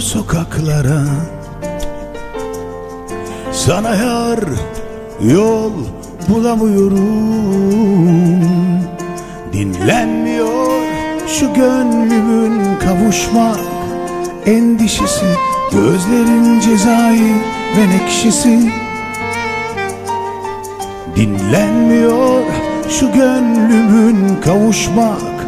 sokaklara. Sana yar yol bulamıyorum. Dinlenmiyor şu gönlümün kavuşmak endişesi. Gözlerin cezayir menekşesi Dinlenmiyor şu gönlümün kavuşmak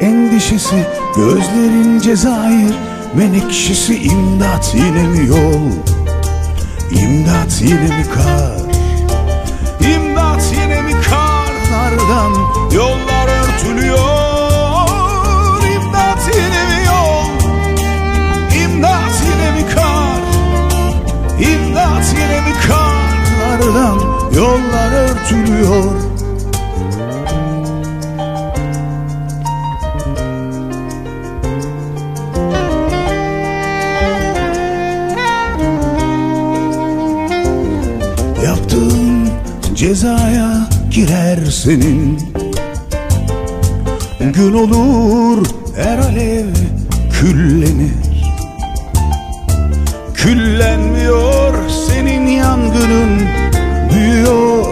endişesi. Gözlerin cezayir menekşesi imdat yine mi yol? İmdat yine mi kar? İmdat yine mi karlardan yollar örtülüyor? İmdat yine mi yol? İmdat yine mi kar? İmdat yine mi karlardan yollar örtülüyor cezaya girer senin. Gün olur her alev küllenir. Küllenmiyor senin yangının büyüyor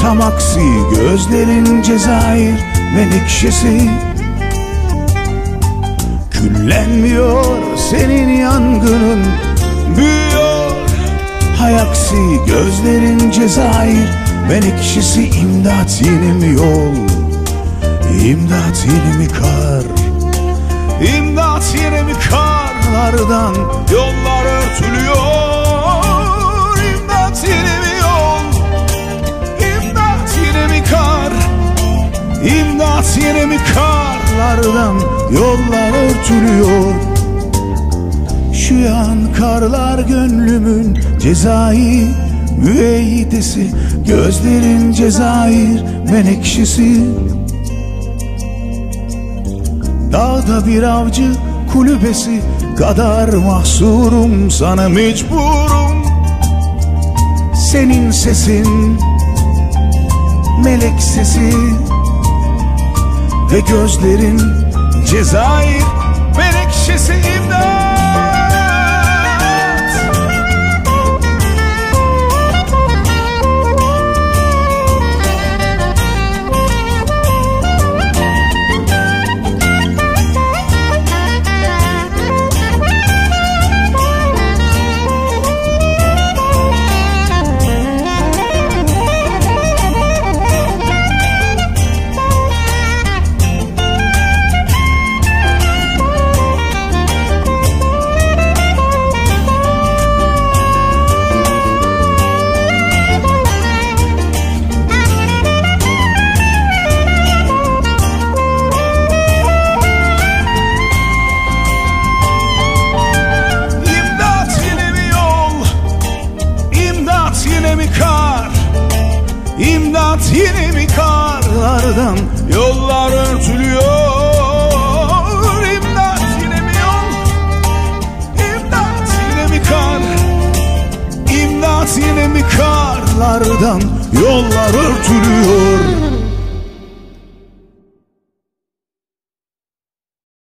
Tam aksi gözlerin cezayir menekşesi. Küllenmiyor senin yangının büyüyor Hay aksi gözlerin cezayir menekşesi imdat yine mi yol? İmdat yine mi kar? İmdat yine mi karlardan yollar örtülüyor? İmdat yine mi yol? İmdat yine mi kar? İmdat yine mi karlardan yollar örtülüyor? Şu yan karlar gönlümün cezai müeyyidesi Gözlerin cezayir menekşesi. Dağda bir avcı kulübesi kadar mahsurum sana mecburum. Senin sesin melek sesi. Ve gözlerin cezayir menekşesi imdat yine mi kar? İmdat yine mi karlardan Yollar örtülüyor. İmdat yine mi yol? İmdat yine mi kar? İmdat yine mi karlardan Yollar örtülüyor